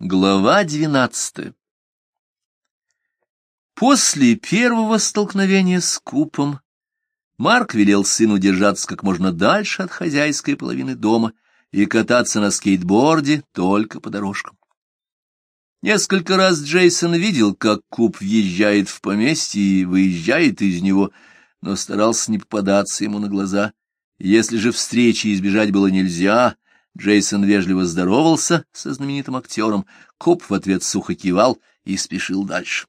Глава двенадцатая После первого столкновения с Купом Марк велел сыну держаться как можно дальше от хозяйской половины дома и кататься на скейтборде только по дорожкам. Несколько раз Джейсон видел, как Куп въезжает в поместье и выезжает из него, но старался не попадаться ему на глаза. Если же встречи избежать было нельзя, Джейсон вежливо здоровался со знаменитым актером, Коп в ответ сухо кивал и спешил дальше.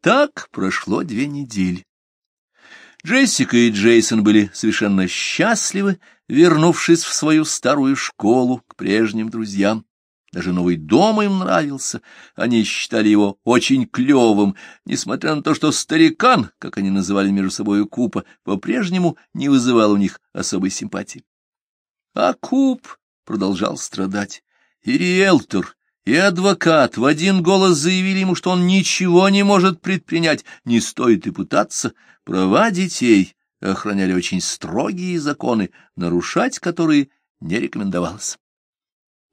Так прошло две недели. Джессика и Джейсон были совершенно счастливы, вернувшись в свою старую школу к прежним друзьям. Даже новый дом им нравился, они считали его очень клевым, несмотря на то, что старикан, как они называли между собой Купа, по-прежнему не вызывал у них особой симпатии. А Куп продолжал страдать. И риэлтор, и адвокат в один голос заявили ему, что он ничего не может предпринять, не стоит и пытаться. Права детей охраняли очень строгие законы, нарушать которые не рекомендовалось.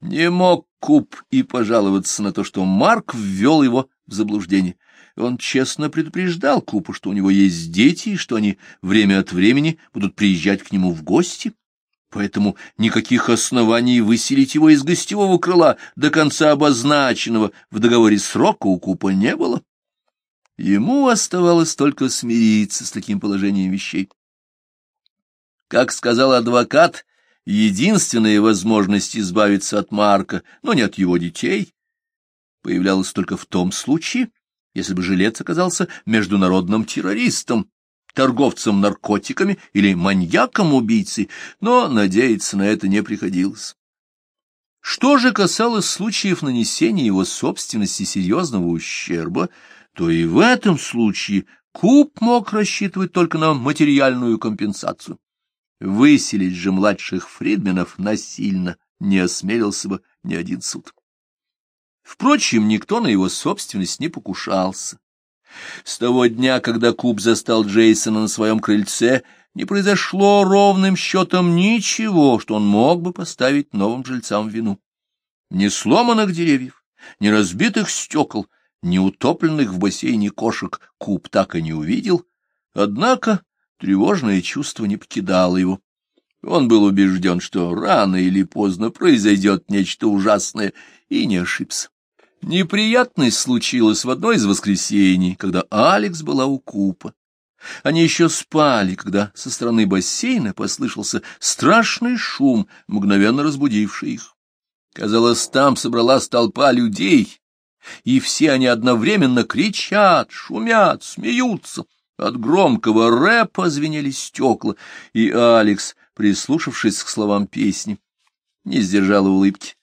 Не мог Куб и пожаловаться на то, что Марк ввел его в заблуждение. Он честно предупреждал Купу, что у него есть дети и что они время от времени будут приезжать к нему в гости. Поэтому никаких оснований выселить его из гостевого крыла до конца обозначенного в договоре срока у Купа не было. Ему оставалось только смириться с таким положением вещей. Как сказал адвокат, единственная возможность избавиться от Марка, но не от его детей, появлялась только в том случае, если бы жилец оказался международным террористом, торговцем наркотиками или маньяком-убийцей, но надеяться на это не приходилось. Что же касалось случаев нанесения его собственности серьезного ущерба, то и в этом случае Куб мог рассчитывать только на материальную компенсацию. Выселить же младших фридменов насильно не осмелился бы ни один суд. Впрочем, никто на его собственность не покушался. С того дня, когда Куб застал Джейсона на своем крыльце, не произошло ровным счетом ничего, что он мог бы поставить новым жильцам вину. Ни сломанных деревьев, ни разбитых стекол, ни утопленных в бассейне кошек Куб так и не увидел, однако тревожное чувство не покидало его. Он был убежден, что рано или поздно произойдет нечто ужасное, и не ошибся. Неприятность случилась в одно из воскресений, когда Алекс была у Купа. Они еще спали, когда со стороны бассейна послышался страшный шум, мгновенно разбудивший их. Казалось, там собралась толпа людей, и все они одновременно кричат, шумят, смеются. От громкого рэпа звенели стекла, и Алекс, прислушавшись к словам песни, не сдержала улыбки.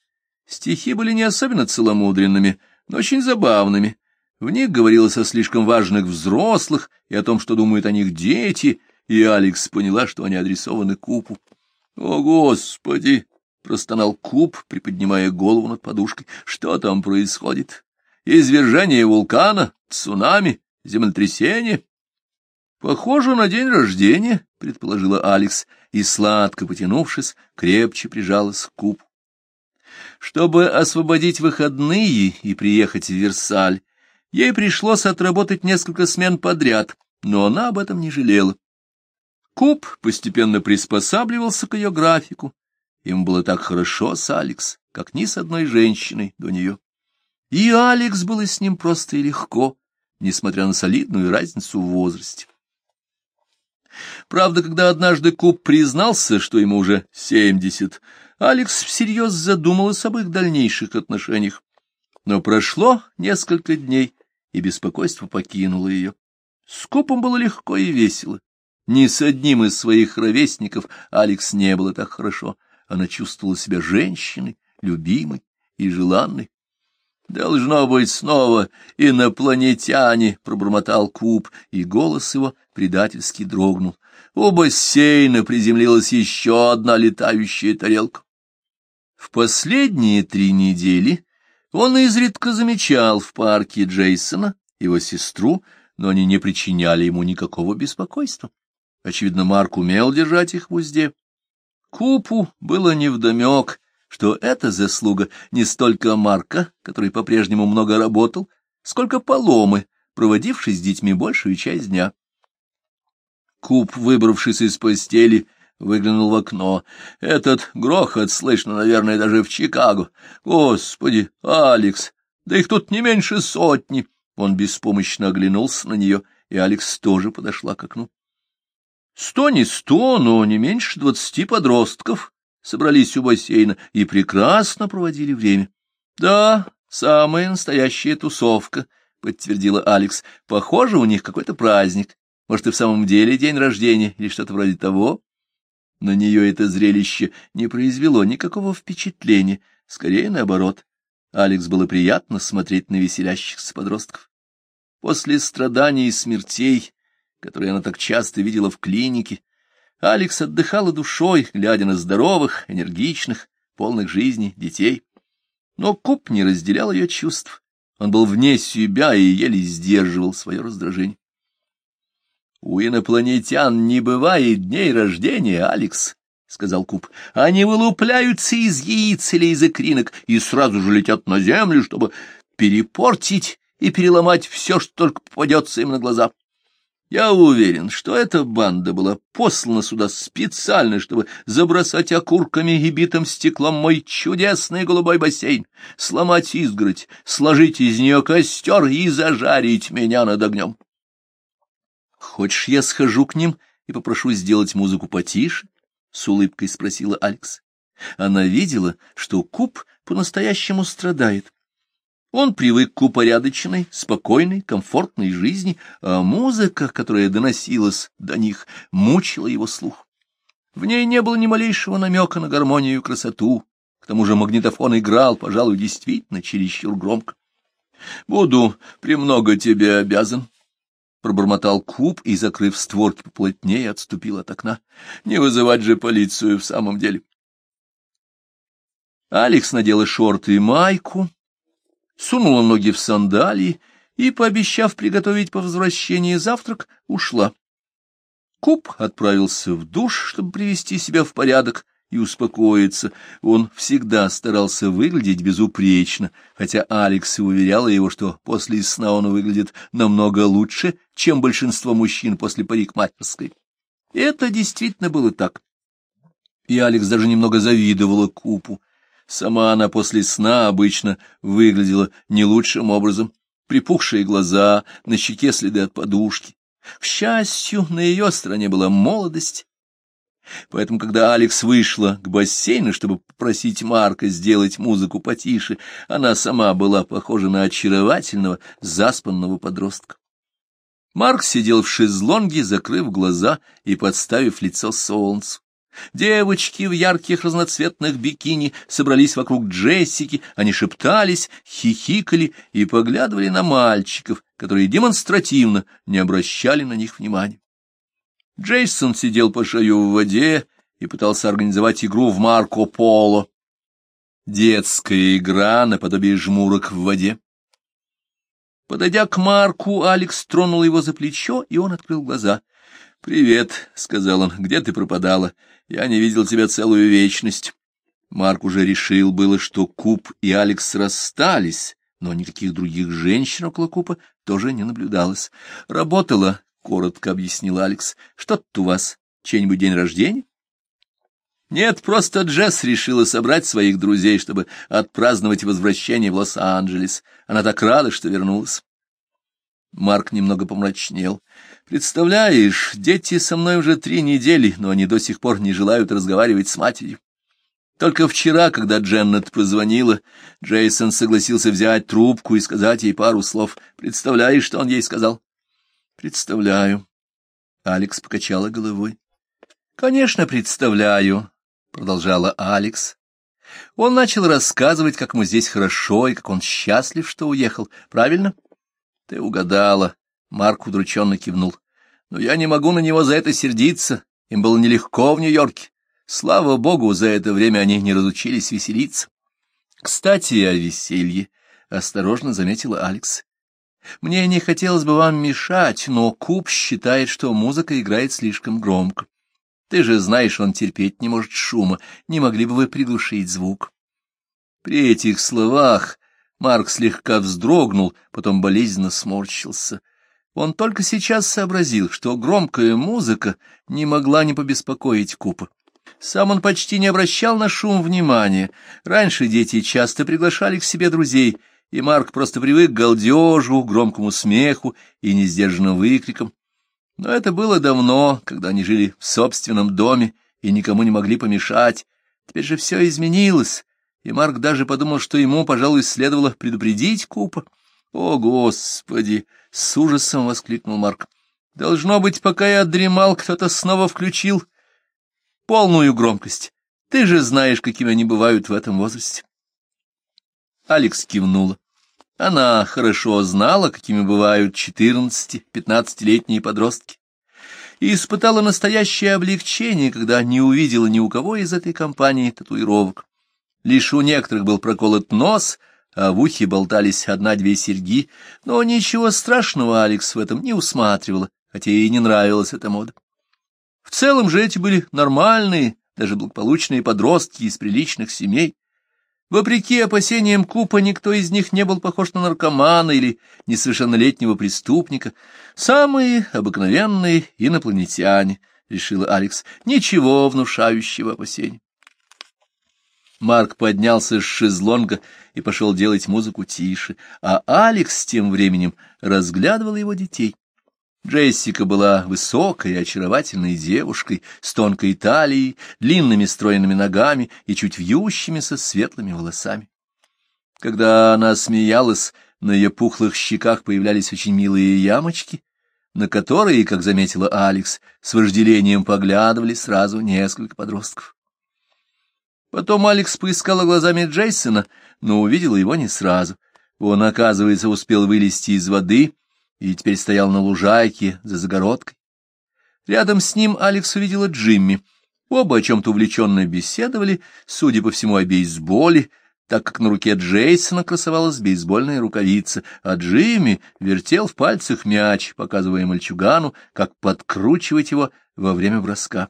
Стихи были не особенно целомудренными, но очень забавными. В них говорилось о слишком важных взрослых и о том, что думают о них дети, и Алекс поняла, что они адресованы Купу. «О, Господи!» — простонал Куп, приподнимая голову над подушкой. «Что там происходит? Извержение вулкана? Цунами? Землетрясение?» «Похоже на день рождения», — предположила Алекс, и, сладко потянувшись, крепче прижалась к Купу. Чтобы освободить выходные и приехать в Версаль, ей пришлось отработать несколько смен подряд, но она об этом не жалела. Куб постепенно приспосабливался к ее графику. Им было так хорошо с Алекс, как ни с одной женщиной до нее. И Алекс было с ним просто и легко, несмотря на солидную разницу в возрасте. Правда, когда однажды Куб признался, что ему уже семьдесят, Алекс всерьез задумалась об их дальнейших отношениях. Но прошло несколько дней, и беспокойство покинуло ее. С Купом было легко и весело. Ни с одним из своих ровесников Алекс не было так хорошо. Она чувствовала себя женщиной, любимой и желанной. «Должно быть снова инопланетяне», — пробормотал Куб, и голос его предательски дрогнул. У бассейна приземлилась еще одна летающая тарелка. В последние три недели он изредка замечал в парке Джейсона, его сестру, но они не причиняли ему никакого беспокойства. Очевидно, Марк умел держать их в узде. Купу было невдомек, что это заслуга не столько Марка, который по-прежнему много работал, сколько Поломы, проводивший с детьми большую часть дня. Куб, выбравшись из постели, выглянул в окно. Этот грохот слышно, наверное, даже в Чикаго. Господи, Алекс, да их тут не меньше сотни. Он беспомощно оглянулся на нее, и Алекс тоже подошла к окну. Сто не сто, но не меньше двадцати подростков собрались у бассейна и прекрасно проводили время. — Да, самая настоящая тусовка, — подтвердила Алекс. — Похоже, у них какой-то праздник. Может, и в самом деле день рождения или что-то вроде того? На нее это зрелище не произвело никакого впечатления, скорее наоборот. Алекс было приятно смотреть на веселящихся подростков. После страданий и смертей которые она так часто видела в клинике, Алекс отдыхала душой, глядя на здоровых, энергичных, полных жизни детей. Но Куб не разделял ее чувств. Он был вне себя и еле сдерживал свое раздражение. «У инопланетян не бывает дней рождения, Алекс», — сказал Куб. «Они вылупляются из яиц или из икринок и сразу же летят на Землю, чтобы перепортить и переломать все, что только попадется им на глаза. Я уверен, что эта банда была послана сюда специально, чтобы забросать окурками и битым стеклом мой чудесный голубой бассейн, сломать изгородь, сложить из нее костер и зажарить меня над огнем. Хочешь, я схожу к ним и попрошу сделать музыку потише? — с улыбкой спросила Алекс. Она видела, что Куб по-настоящему страдает, он привык к упорядоченной, спокойной, комфортной жизни, а музыка, которая доносилась до них, мучила его слух. В ней не было ни малейшего намека на гармонию и красоту, к тому же магнитофон играл, пожалуй, действительно чересчур громко. — Буду премного тебе обязан, — пробормотал Куб и, закрыв створки поплотнее, отступил от окна. — Не вызывать же полицию в самом деле. Алекс надела шорты и майку, сунула ноги в сандалии и, пообещав приготовить по возвращении завтрак, ушла. Куб отправился в душ, чтобы привести себя в порядок и успокоиться. Он всегда старался выглядеть безупречно, хотя Алекс и уверяла его, что после сна он выглядит намного лучше, чем большинство мужчин после парикмахерской. Это действительно было так. И Алекс даже немного завидовала Купу. Сама она после сна обычно выглядела не лучшим образом. Припухшие глаза, на щеке следы от подушки. К счастью, на ее стороне была молодость. Поэтому, когда Алекс вышла к бассейну, чтобы попросить Марка сделать музыку потише, она сама была похожа на очаровательного, заспанного подростка. Марк сидел в шезлонге, закрыв глаза и подставив лицо солнцу. Девочки в ярких разноцветных бикини собрались вокруг Джессики, они шептались, хихикали и поглядывали на мальчиков, которые демонстративно не обращали на них внимания. Джейсон сидел по шею в воде и пытался организовать игру в Марко Поло. Детская игра наподобие жмурок в воде. Подойдя к Марку, Алекс тронул его за плечо, и он открыл глаза. — Привет, — сказал он, — где ты пропадала? Я не видел тебя целую вечность. Марк уже решил было, что Куб и Алекс расстались, но никаких других женщин около Купа тоже не наблюдалось. Работала, — коротко объяснил Алекс. — Что тут у вас? Чей-нибудь день рождения? Нет, просто Джесс решила собрать своих друзей, чтобы отпраздновать возвращение в Лос-Анджелес. Она так рада, что вернулась. Марк немного помрачнел. Представляешь, дети со мной уже три недели, но они до сих пор не желают разговаривать с матерью. Только вчера, когда Дженнет позвонила, Джейсон согласился взять трубку и сказать ей пару слов. Представляешь, что он ей сказал? Представляю. Алекс покачала головой. Конечно, представляю, продолжала Алекс. Он начал рассказывать, как ему здесь хорошо и как он счастлив, что уехал. Правильно? Ты угадала. Марк удрученно кивнул. Но я не могу на него за это сердиться. Им было нелегко в Нью-Йорке. Слава богу, за это время они не разучились веселиться. Кстати, о веселье, — осторожно заметила Алекс. Мне не хотелось бы вам мешать, но Куб считает, что музыка играет слишком громко. Ты же знаешь, он терпеть не может шума. Не могли бы вы приглушить звук? При этих словах Марк слегка вздрогнул, потом болезненно сморщился. Он только сейчас сообразил, что громкая музыка не могла не побеспокоить Купа. Сам он почти не обращал на шум внимания. Раньше дети часто приглашали к себе друзей, и Марк просто привык к галдежу, громкому смеху и несдержанным выкрикам. Но это было давно, когда они жили в собственном доме и никому не могли помешать. Теперь же все изменилось, и Марк даже подумал, что ему, пожалуй, следовало предупредить Купа. «О, Господи!» — с ужасом воскликнул Марк. «Должно быть, пока я дремал, кто-то снова включил полную громкость. Ты же знаешь, какими они бывают в этом возрасте». Алекс кивнула. Она хорошо знала, какими бывают четырнадцати-пятнадцатилетние подростки, и испытала настоящее облегчение, когда не увидела ни у кого из этой компании татуировок. Лишь у некоторых был проколот нос, а в ухе болтались одна-две серьги, но ничего страшного Алекс в этом не усматривала, хотя ей не нравилась эта мода. В целом же эти были нормальные, даже благополучные подростки из приличных семей. Вопреки опасениям Купа, никто из них не был похож на наркомана или несовершеннолетнего преступника. Самые обыкновенные инопланетяне, — решила Алекс, — ничего внушающего опасений. Марк поднялся с шезлонга и пошел делать музыку тише, а Алекс тем временем разглядывал его детей. Джессика была высокой и очаровательной девушкой, с тонкой талией, длинными стройными ногами и чуть вьющимися светлыми волосами. Когда она смеялась, на ее пухлых щеках появлялись очень милые ямочки, на которые, как заметила Алекс, с вожделением поглядывали сразу несколько подростков. Потом Алекс поискала глазами Джейсона, но увидела его не сразу. Он, оказывается, успел вылезти из воды и теперь стоял на лужайке за загородкой. Рядом с ним Алекс увидела Джимми. Оба о чем-то увлеченно беседовали, судя по всему, о бейсболе, так как на руке Джейсона красовалась бейсбольная рукавица, а Джимми вертел в пальцах мяч, показывая мальчугану, как подкручивать его во время броска.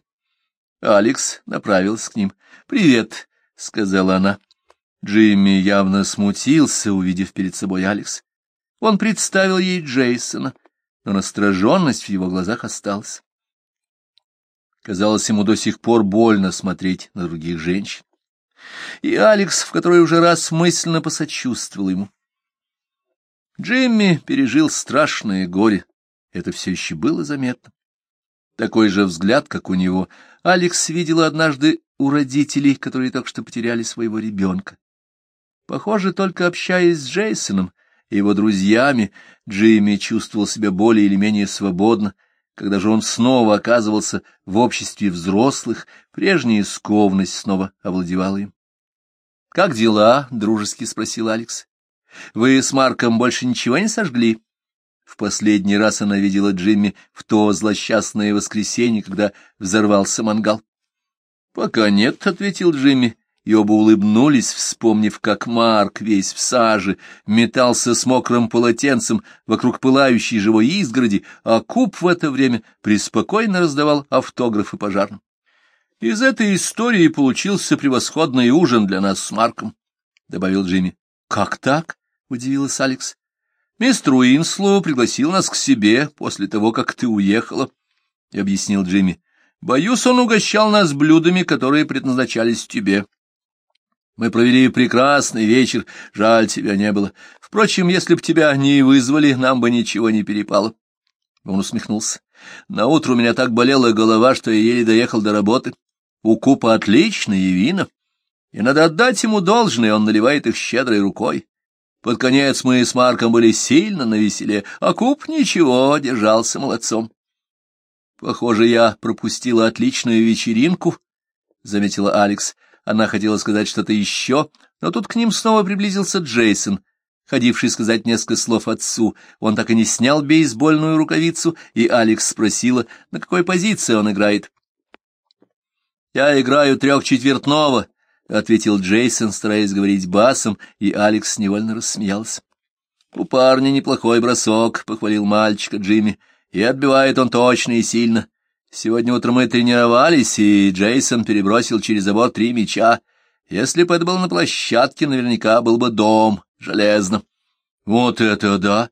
Алекс направился к ним. «Привет», — сказала она. Джимми явно смутился, увидев перед собой Алекс. Он представил ей Джейсона, но настороженность в его глазах осталась. Казалось, ему до сих пор больно смотреть на других женщин. И Алекс, в которой уже раз мысленно посочувствовал ему. Джимми пережил страшное горе, это все еще было заметно. Такой же взгляд, как у него, Алекс видела однажды у родителей, которые только что потеряли своего ребенка. Похоже, только общаясь с Джейсоном его друзьями, Джимми чувствовал себя более или менее свободно, когда же он снова оказывался в обществе взрослых, прежняя скованность снова овладевала им. — Как дела? — дружески спросил Алекс. — Вы с Марком больше ничего не сожгли? В последний раз она видела Джимми в то злосчастное воскресенье, когда взорвался мангал. — Пока нет, — ответил Джимми, и оба улыбнулись, вспомнив, как Марк, весь в саже, метался с мокрым полотенцем вокруг пылающей живой изгороди, а Куб в это время преспокойно раздавал автографы пожарным. Из этой истории получился превосходный ужин для нас с Марком, — добавил Джимми. — Как так? — удивилась Алекс. — Мистер Уинслоу пригласил нас к себе после того, как ты уехала, — объяснил Джимми. — Боюсь, он угощал нас блюдами, которые предназначались тебе. — мы провели прекрасный вечер, жаль, тебя не было. Впрочем, если б тебя не вызвали, нам бы ничего не перепало. Он усмехнулся. Наутро у меня так болела голова, что я еле доехал до работы. У Купа отличные вина, и надо отдать ему должное, он наливает их щедрой рукой. Под конец мы с Марком были сильно навеселе, а Куп ничего, держался молодцом. Похоже, я пропустила отличную вечеринку, — заметила Алекс. Она хотела сказать что-то еще, но тут к ним снова приблизился Джейсон, ходивший сказать несколько слов отцу. Он так и не снял бейсбольную рукавицу, и Алекс спросила, на какой позиции он играет. «Я играю трехчетвертного», — ответил Джейсон, стараясь говорить басом, и Алекс невольно рассмеялся. «У парня неплохой бросок», — похвалил мальчика Джимми, — «и отбивает он точно и сильно. Сегодня утром мы тренировались, и Джейсон перебросил через забор три мяча. Если бы это было на площадке, наверняка был бы дом, железно. Вот это да!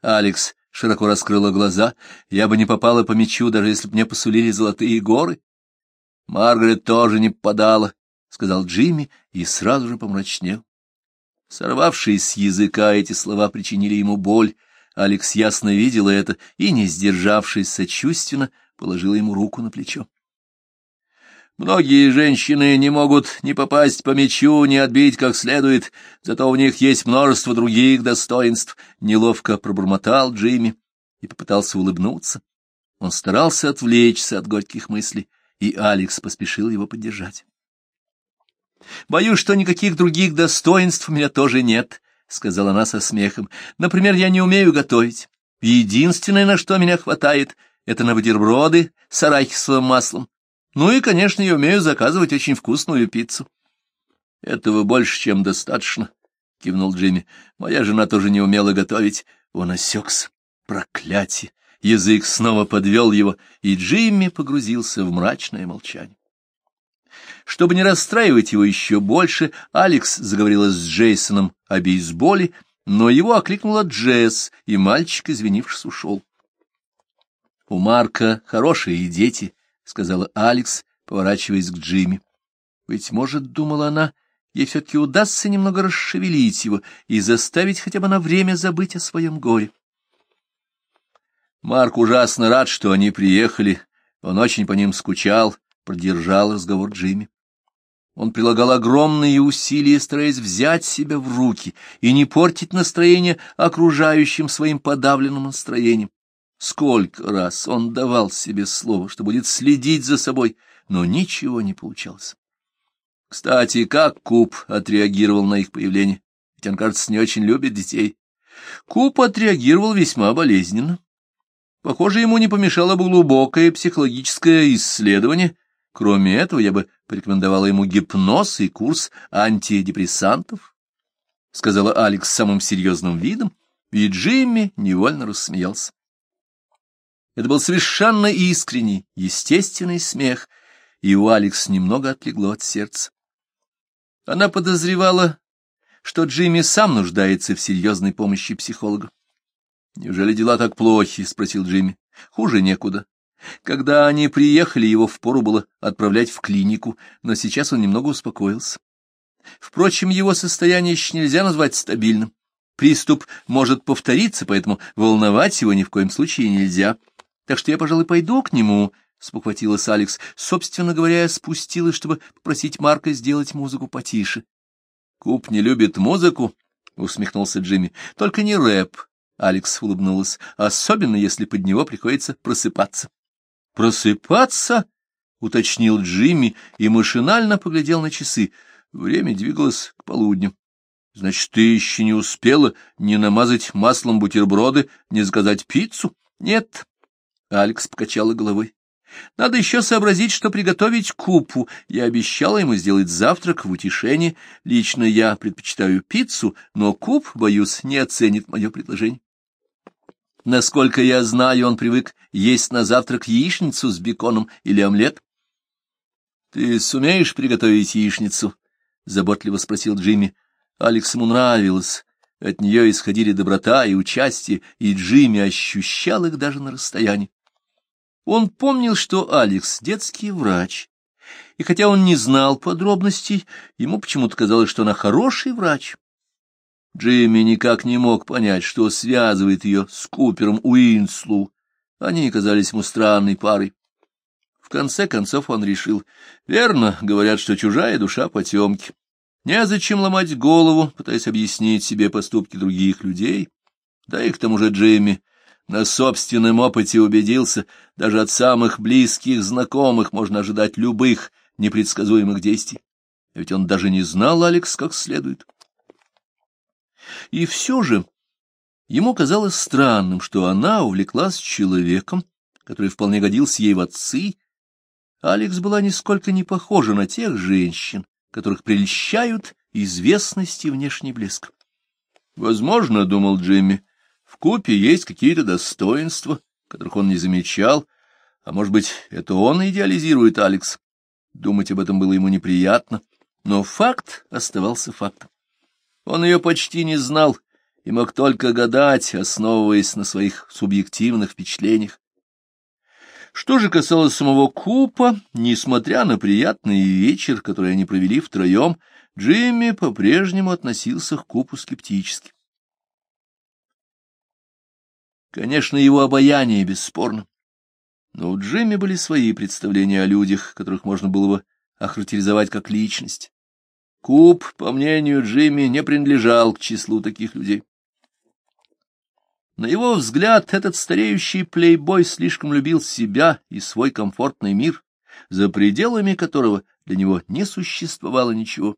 Алекс широко раскрыла глаза. Я бы не попала по мячу, даже если бы мне посулили золотые горы. Маргарет тоже не попадала, — сказал Джимми и сразу же помрачнел. Сорвавшись с языка, эти слова причинили ему боль. Алекс ясно видела это и, не сдержавшись сочувственно, положила ему руку на плечо. Многие женщины не могут ни попасть по мячу, ни отбить как следует, зато у них есть множество других достоинств. Неловко пробормотал Джимми и попытался улыбнуться. Он старался отвлечься от горьких мыслей, и Алекс поспешил его поддержать. «Боюсь, что никаких других достоинств у меня тоже нет», — сказала она со смехом. «Например, я не умею готовить. Единственное, на что меня хватает, — это на бутерброды с арахисовым маслом. Ну и, конечно, я умею заказывать очень вкусную пиццу. — Этого больше, чем достаточно, — кивнул Джимми. Моя жена тоже не умела готовить. Он осекся. Проклятие! Язык снова подвел его, и Джимми погрузился в мрачное молчание. Чтобы не расстраивать его еще больше, Алекс заговорила с Джейсоном о бейсболе, но его окликнула Джесс, и мальчик, извинившись, ушел. У Марка хорошие дети, — сказала Алекс, поворачиваясь к Джимми. Быть может, думала она, ей все-таки удастся немного расшевелить его и заставить хотя бы на время забыть о своем горе. Марк ужасно рад, что они приехали. Он очень по ним скучал, продержал разговор Джимми. Он прилагал огромные усилия, стараясь взять себя в руки и не портить настроение окружающим своим подавленным настроением. Сколько раз он давал себе слово, что будет следить за собой, но ничего не получалось. Кстати, как Куб отреагировал на их появление? Ведь он, кажется, не очень любит детей. Куб отреагировал весьма болезненно. Похоже, ему не помешало бы глубокое психологическое исследование. Кроме этого, я бы порекомендовала ему гипноз и курс антидепрессантов, — сказала Алекс самым серьезным видом, и Джимми невольно рассмеялся. Это был совершенно искренний, естественный смех, и у Алекс немного отлегло от сердца. Она подозревала, что Джимми сам нуждается в серьезной помощи психолога. «Неужели дела так плохи?» — спросил Джимми. «Хуже некуда. Когда они приехали, его впору было отправлять в клинику, но сейчас он немного успокоился. Впрочем, его состояние еще нельзя назвать стабильным. Приступ может повториться, поэтому волновать его ни в коем случае нельзя. Так что я, пожалуй, пойду к нему, — спохватилась Алекс. Собственно говоря, я спустилась, чтобы попросить Марка сделать музыку потише. — Куб не любит музыку, — усмехнулся Джимми. — Только не рэп, — Алекс улыбнулась, — особенно если под него приходится просыпаться. — Просыпаться? — уточнил Джимми и машинально поглядел на часы. Время двигалось к полудню. — Значит, ты еще не успела ни намазать маслом бутерброды, ни заказать пиццу? — Нет, Алекс покачала головой. Надо еще сообразить, что приготовить купу. Я обещала ему сделать завтрак в утешение. Лично я предпочитаю пиццу, но куп, боюсь, не оценит мое предложение. Насколько я знаю, он привык есть на завтрак яичницу с беконом или омлет. — Ты сумеешь приготовить яичницу? — заботливо спросил Джимми. Алекс ему нравилось. От нее исходили доброта и участие, и Джимми ощущал их даже на расстоянии. Он помнил, что Алекс — детский врач, и хотя он не знал подробностей, ему почему-то казалось, что она хороший врач. Джимми никак не мог понять, что связывает ее с Купером Уинслу. Они казались ему странной парой. В конце концов он решил, верно, говорят, что чужая душа потемки. Незачем ломать голову, пытаясь объяснить себе поступки других людей. Да и к тому же Джимми на собственном опыте убедился, даже от самых близких знакомых можно ожидать любых непредсказуемых действий. Ведь он даже не знал Алекс как следует. И все же ему казалось странным, что она увлеклась человеком, который вполне годился ей в отцы. Алекс была нисколько не похожа на тех женщин, которых прельщают известность и внешний блеск. Возможно, — думал Джимми, — купе есть какие-то достоинства, которых он не замечал, а может быть, это он идеализирует Алекс. Думать об этом было ему неприятно, Но факт оставался фактом. Он ее почти не знал и мог только гадать, основываясь на своих субъективных впечатлениях. Что же касалось самого Купа, несмотря на приятный вечер, который они провели втроем, Джимми по-прежнему относился к Купу скептически. Конечно, его обаяние бесспорно. Но у Джимми были свои представления о людях, которых можно было бы охарактеризовать как личность. Куб, по мнению Джимми, не принадлежал к числу таких людей. На его взгляд, этот стареющий плейбой слишком любил себя и свой комфортный мир, за пределами которого для него не существовало ничего.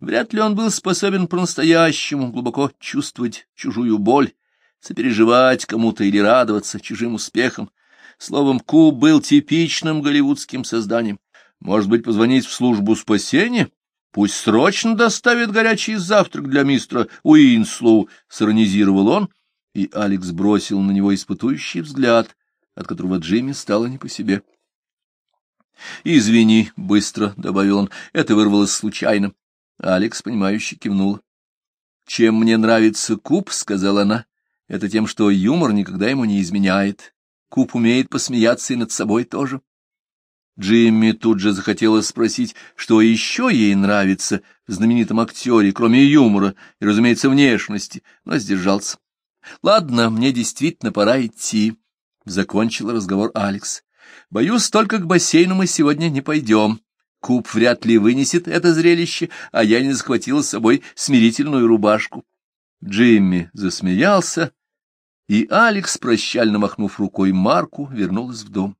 Вряд ли он был способен по-настоящему глубоко чувствовать чужую боль, сопереживать кому-то или радоваться чужим успехам. Словом, Куп был типичным голливудским созданием. Может быть, позвонить в службу спасения? Пусть срочно доставит горячий завтрак для мистера Уинслоу, — съиронизировал он, и Алекс бросила на него испытующий взгляд, от которого Джимми стало не по себе. — Извини, — быстро добавил он, — это вырвалось случайно. Алекс, понимающе кивнул. — Чем мне нравится Куп, — сказала она, — это тем, что юмор никогда ему не изменяет. Куб умеет посмеяться и над собой тоже. Джимми тут же захотелось спросить, что еще ей нравится в знаменитом актере, кроме юмора и, разумеется, внешности, но сдержался. — Ладно, мне действительно пора идти, — закончил разговор Алекс. — Боюсь, только к бассейну мы сегодня не пойдем. Куб вряд ли вынесет это зрелище, а я не захватила с собой смирительную рубашку. Джимми засмеялся, и Алекс, прощально махнув рукой Марку, вернулась в дом.